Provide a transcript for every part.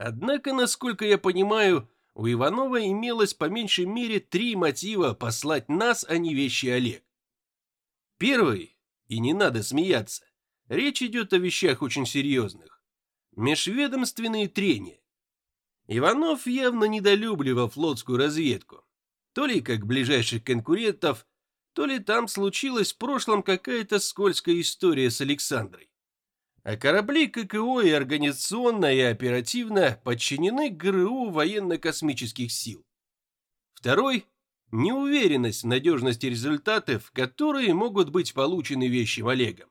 Однако, насколько я понимаю, у Иванова имелось по меньшей мере три мотива послать нас, а не вещи Олег. Первый, и не надо смеяться, речь идет о вещах очень серьезных. Межведомственные трения. Иванов явно недолюбливал флотскую разведку. То ли как ближайших конкурентов, то ли там случилась в прошлом какая-то скользкая история с Александрой. А корабли ККО и организационно и оперативно подчинены ГРУ военно-космических сил. Второй – неуверенность в надежности результатов, которые могут быть получены вещим Олегом.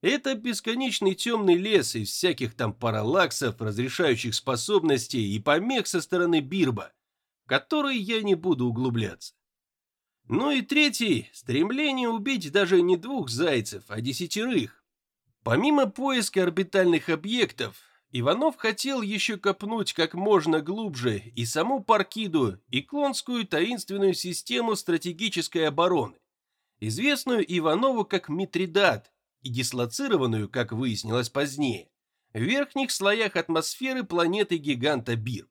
Это бесконечный темный лес из всяких там параллаксов, разрешающих способностей и помех со стороны Бирба, в который я не буду углубляться. Ну и третий – стремление убить даже не двух зайцев, а десятерых. Помимо поиска орбитальных объектов, Иванов хотел еще копнуть как можно глубже и саму Паркиду, и Клонскую таинственную систему стратегической обороны, известную Иванову как Митридат и дислоцированную, как выяснилось позднее, в верхних слоях атмосферы планеты-гиганта Бир.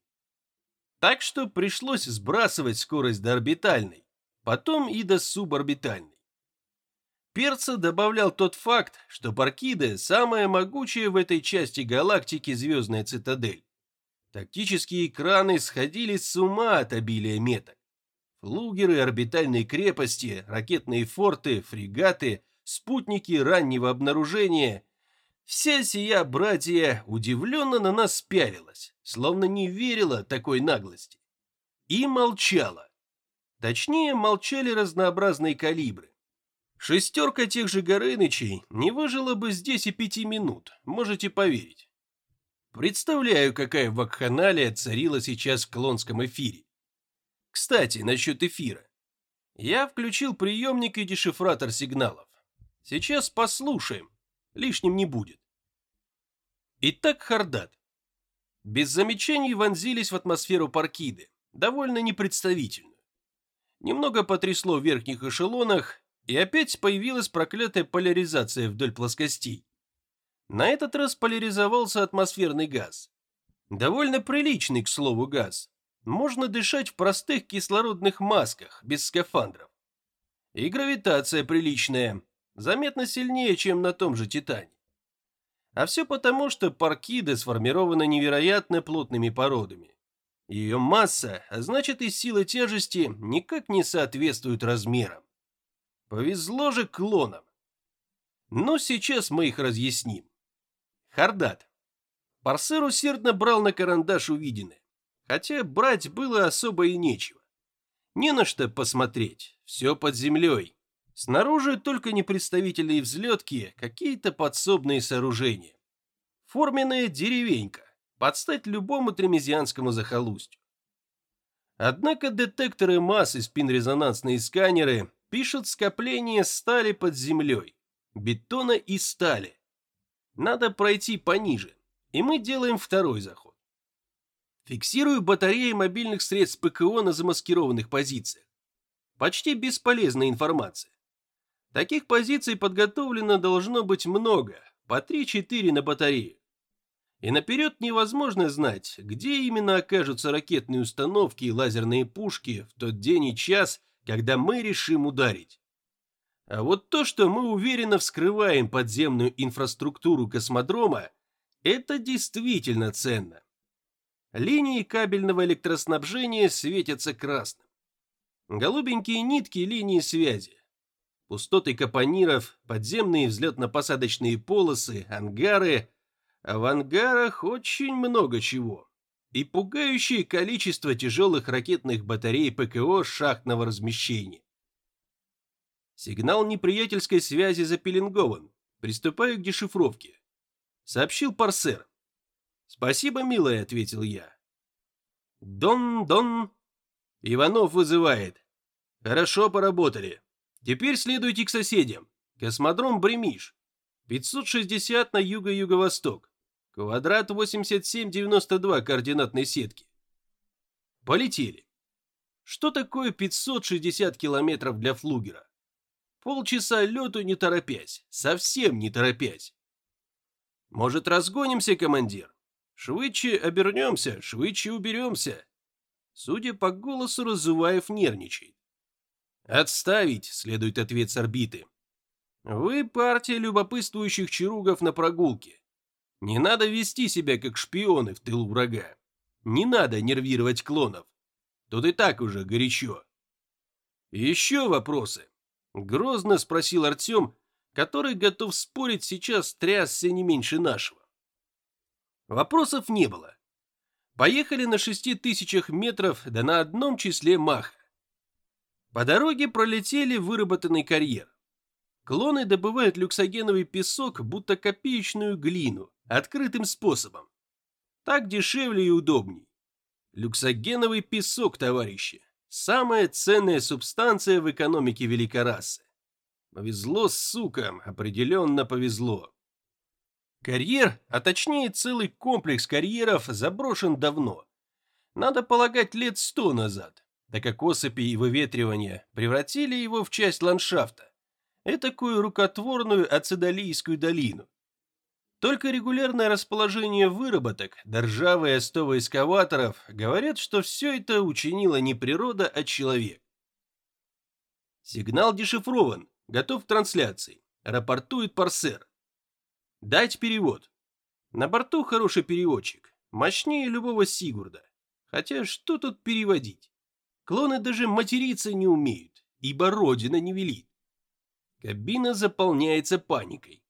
Так что пришлось сбрасывать скорость до орбитальной, потом и до суборбитальной. Перца добавлял тот факт, что Паркида – самая могучая в этой части галактики звездная цитадель. Тактические экраны сходили с ума от обилия меток. Флугеры, орбитальные крепости, ракетные форты, фрегаты, спутники раннего обнаружения – Вся сия братья удивленно на нас пялилась, словно не верила такой наглости. И молчала. Точнее, молчали разнообразные калибры. Шестерка тех же Горынычей не выжила бы здесь и пяти минут, можете поверить. Представляю, какая вакханалия царила сейчас в клонском эфире. Кстати, насчет эфира. Я включил приемник и дешифратор сигналов. Сейчас послушаем, лишним не будет. Итак, Хардат. Без замечаний вонзились в атмосферу Паркиды, довольно непредставительно. Немного потрясло в верхних эшелонах, и опять появилась проклятая поляризация вдоль плоскостей. На этот раз поляризовался атмосферный газ. Довольно приличный, к слову, газ. Можно дышать в простых кислородных масках, без скафандров. И гравитация приличная, заметно сильнее, чем на том же Титане. А все потому, что паркиды сформированы невероятно плотными породами. Ее масса, а значит и сила тяжести, никак не соответствуют размерам. Повезло же клонам. Но сейчас мы их разъясним. Хардат. Парсер усердно брал на карандаш увиденное, хотя брать было особо и нечего. Не на что посмотреть, все под землей. Снаружи только непредставительные взлетки, какие-то подсобные сооружения. Форменная деревенька подстать любому тремезианскому захолустью. Однако детекторы масс и спинрезонансные сканеры пишут скопление стали под землей, бетона и стали. Надо пройти пониже, и мы делаем второй заход. Фиксирую батареи мобильных средств ПКО на замаскированных позициях. Почти бесполезная информация. Таких позиций подготовлено должно быть много, по 3-4 на батарею и наперед невозможно знать, где именно окажутся ракетные установки и лазерные пушки в тот день и час, когда мы решим ударить. А вот то, что мы уверенно вскрываем подземную инфраструктуру космодрома, это действительно ценно. Линии кабельного электроснабжения светятся красным. Голубенькие нитки линии связи. Пустоты капониров, подземные взлетно-посадочные полосы, ангары – а в ангарах очень много чего. И пугающее количество тяжелых ракетных батарей ПКО шахтного размещения. Сигнал неприятельской связи запеленгован. Приступаю к дешифровке. Сообщил парсер. «Спасибо, милая», — ответил я. «Дон-дон». Иванов вызывает. «Хорошо поработали. Теперь следуйте к соседям. Космодром Бремиш. 560 на юго-юго-восток. Квадрат 8792 координатной сетки. Полетели. Что такое 560 километров для флугера? Полчаса лету не торопясь, совсем не торопясь. Может разгонимся, командир? Швыдче обернемся, швыдче уберемся. Судя по голосу, Разуваев нервничает. «Отставить!» — следует ответ с орбиты. «Вы партия любопытствующих чаругов на прогулке. Не надо вести себя как шпионы в тылу врага. Не надо нервировать клонов. Тут и так уже горячо». «Еще вопросы?» — грозно спросил Артем, который готов спорить сейчас трясся не меньше нашего. Вопросов не было. Поехали на шести тысячах метров, да на одном числе маха. По дороге пролетели выработанный карьер. Клоны добывают люксогеновый песок, будто копеечную глину, открытым способом. Так дешевле и удобней. Люксогеновый песок, товарищи. Самая ценная субстанция в экономике великорасы. Повезло сукам, определенно повезло. Карьер, а точнее целый комплекс карьеров, заброшен давно. Надо полагать лет сто назад, так как осыпи и выветривания превратили его в часть ландшафта, этакую рукотворную ацидолийскую долину. Только регулярное расположение выработок, да ржавые остовы эскаваторов говорят, что все это учинило не природа, а человек. Сигнал дешифрован, Готов к трансляции. Рапортует парсер. Дать перевод. На борту хороший переводчик. Мощнее любого Сигурда. Хотя что тут переводить? Клоны даже материться не умеют, ибо родина не велит. Кабина заполняется паникой.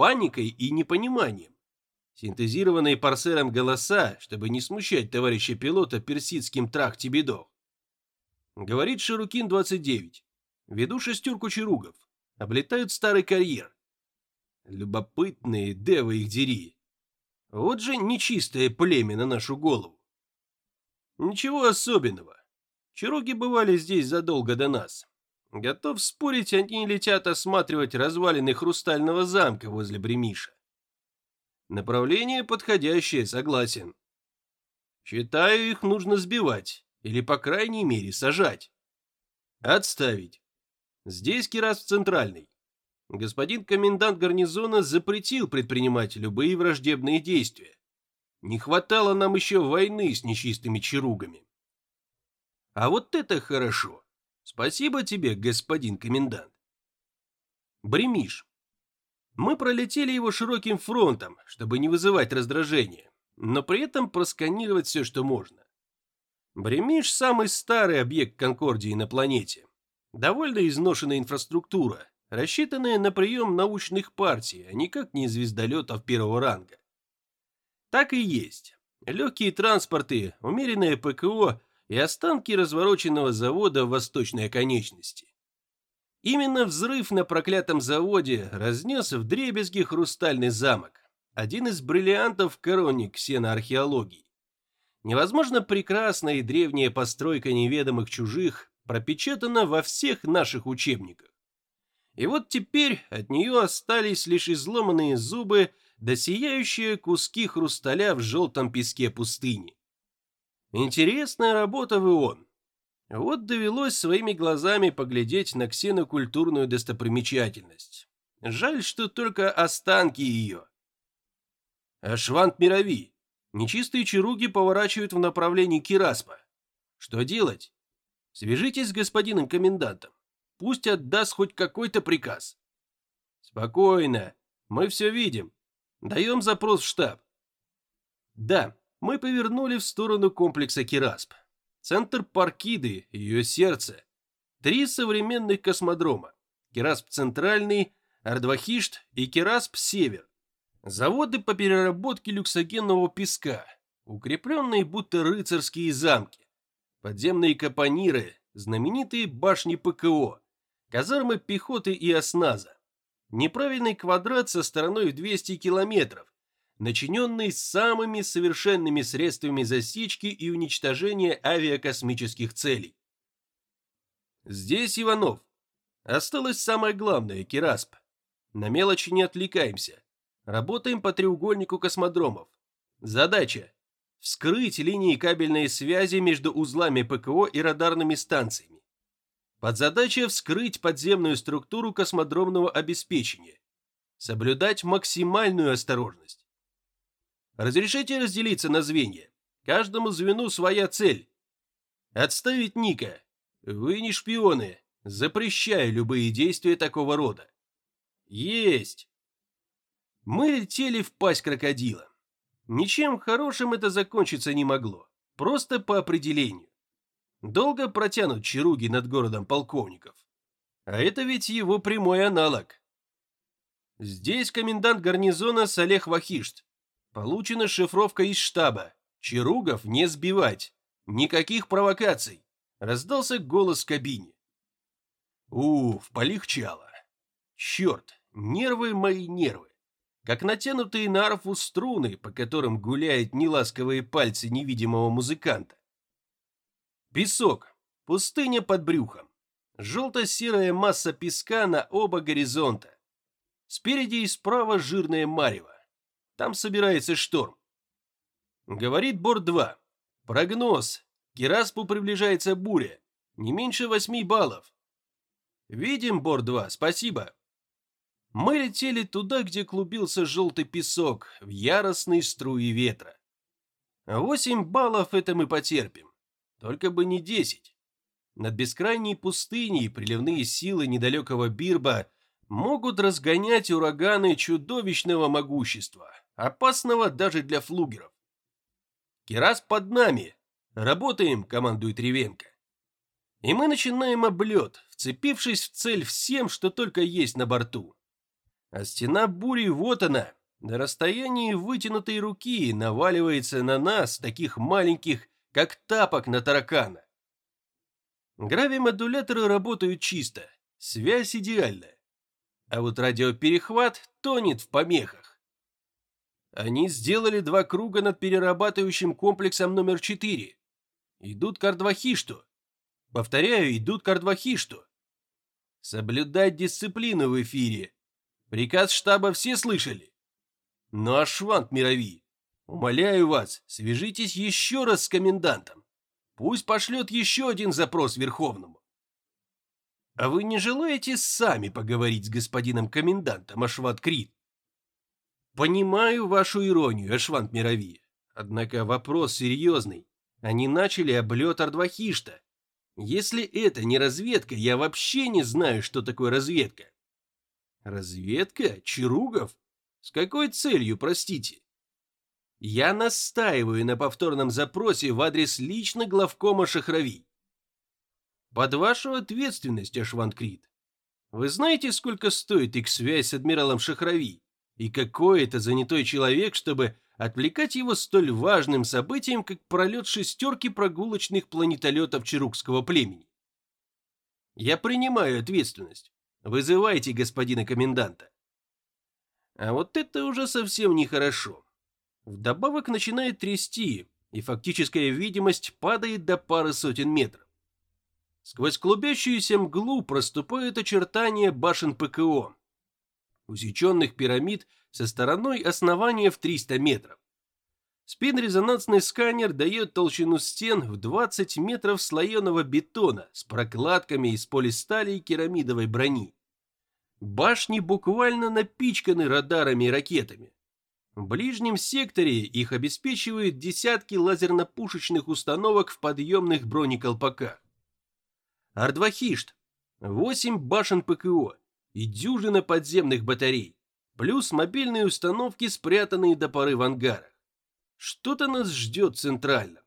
Паникой и непониманием. Синтезированные парсером голоса, чтобы не смущать товарища пилота персидским трах-тебедох. Говорит Ширукин-29. Веду шестерку чаругов. Облетают старый карьер. Любопытные девы их дери. Вот же нечистое племя на нашу голову. Ничего особенного. Чаруги бывали здесь задолго до нас. Готов спорить, они летят осматривать развалины хрустального замка возле Бремиша. Направление подходящее, согласен. Считаю, их нужно сбивать, или, по крайней мере, сажать. Отставить. Здесь Кирас центральный. Господин комендант гарнизона запретил предпринимать любые враждебные действия. Не хватало нам еще войны с нечистыми чаругами. А вот это хорошо. Спасибо тебе, господин комендант. Бремиш. Мы пролетели его широким фронтом, чтобы не вызывать раздражения, но при этом просканировать все, что можно. Бремиш – самый старый объект Конкордии на планете. Довольно изношенная инфраструктура, рассчитанная на прием научных партий, а никак не звездолетов первого ранга. Так и есть. Легкие транспорты, умеренное ПКО и останки развороченного завода в восточной оконечности. Именно взрыв на проклятом заводе разнес в дребезги хрустальный замок, один из бриллиантов короне ксеноархеологии. Невозможно прекрасная и древняя постройка неведомых чужих пропечатана во всех наших учебниках. И вот теперь от нее остались лишь изломанные зубы да сияющие куски хрусталя в желтом песке пустыни. Интересная работа в ИОН. Вот довелось своими глазами поглядеть на ксенокультурную достопримечательность. Жаль, что только останки ее. Ашвант Мирови. Нечистые чаруги поворачивают в направлении Кираспа. Что делать? Свяжитесь с господином комендантом. Пусть отдаст хоть какой-то приказ. Спокойно. Мы все видим. Даем запрос в штаб. Да, мы повернули в сторону комплекса Кирасп. Центр Паркиды, ее сердце. Три современных космодрома. Кирасп Центральный, Ардвахишт и Кирасп Север. Заводы по переработке люксогенного песка, укрепленные будто рыцарские замки подземные капониры, знаменитые башни ПКО, казармы пехоты и осназа. Неправильный квадрат со стороной в 200 километров, начиненный самыми совершенными средствами засечки и уничтожения авиакосмических целей. Здесь Иванов. Осталось самое главное, Кирасп. На мелочи не отвлекаемся. Работаем по треугольнику космодромов. Задача вскрыть линии кабельной связи между узлами ПКО и радарными станциями. Подзадача вскрыть подземную структуру космодромного обеспечения. Соблюдать максимальную осторожность. Разрешите разделиться на звенья? Каждому звену своя цель. Отставить Ника. Вы не шпионы. Запрещаю любые действия такого рода. Есть. Мы летели в пасть крокодила. Ничем хорошим это закончиться не могло. Просто по определению. Долго протянут чаруги над городом полковников. А это ведь его прямой аналог. Здесь комендант гарнизона Салех Вахишт. Получена шифровка из штаба. Чаругов не сбивать. Никаких провокаций. Раздался голос в кабине. Уф, полегчало. Черт, нервы мои нервы. Как натянутые на арфу струны, по которым гуляют неласковые пальцы невидимого музыканта. Песок. Пустыня под брюхом. Желто-серая масса песка на оба горизонта. Спереди и справа жирное марево. Там собирается шторм. Говорит Борт-2. Прогноз. К Кираспу приближается буря. Не меньше восьми баллов. Видим, Борт-2, спасибо. Мы летели туда, где клубился желтый песок, в яростной струи ветра. Восемь баллов это мы потерпим. Только бы не десять. Над бескрайней пустыней приливные силы недалекого Бирба могут разгонять ураганы чудовищного могущества, опасного даже для флугеров. Керас под нами. Работаем, командует Ревенко. И мы начинаем облет, вцепившись в цель всем, что только есть на борту. А стена бури вот она, на расстоянии вытянутой руки наваливается на нас, таких маленьких, как тапок на таракана. Гравимодуляторы работают чисто, связь идеальная. А вот радиоперехват тонет в помехах. Они сделали два круга над перерабатывающим комплексом номер 4. Идут к Ардвахишту. Повторяю, идут к Ардвахишту. Соблюдать дисциплину в эфире. Приказ штаба все слышали? Ну а швант мирови. Умоляю вас, свяжитесь еще раз с комендантом. Пусть пошлет еще один запрос Верховному. А вы не желаете сами поговорить с господином комендантом, Ашват Крит? Понимаю вашу иронию, Ашвант Мирови. Однако вопрос серьезный. Они начали облет Ардвахишта. Если это не разведка, я вообще не знаю, что такое разведка. Разведка? Чаругов? С какой целью, простите? Я настаиваю на повторном запросе в адрес лично главкома Шахрави. Под вашу ответственность, Ашванкрит. Вы знаете, сколько стоит их связь с адмиралом Шахрави? И какой это занятой человек, чтобы отвлекать его столь важным событием, как пролет шестерки прогулочных планетолетов чарукского племени? Я принимаю ответственность. Вызывайте господина коменданта. А вот это уже совсем нехорошо. Вдобавок начинает трясти, и фактическая видимость падает до пары сотен метров. Сквозь клубящуюся мглу проступают очертания башен ПКО, усеченных пирамид со стороной основания в 300 метров. Спин-резонансный сканер дает толщину стен в 20 метров слоеного бетона с прокладками из полистали и керамидовой брони. Башни буквально напичканы радарами и ракетами. В ближнем секторе их обеспечивают десятки лазерно-пушечных установок в подъемных бронеколпаках. Ардвахишт, 8 башен ПКО и дюжина подземных батарей, плюс мобильные установки, спрятанные до поры в ангарах. Что-то нас ждет центрально.